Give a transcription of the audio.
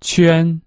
圈。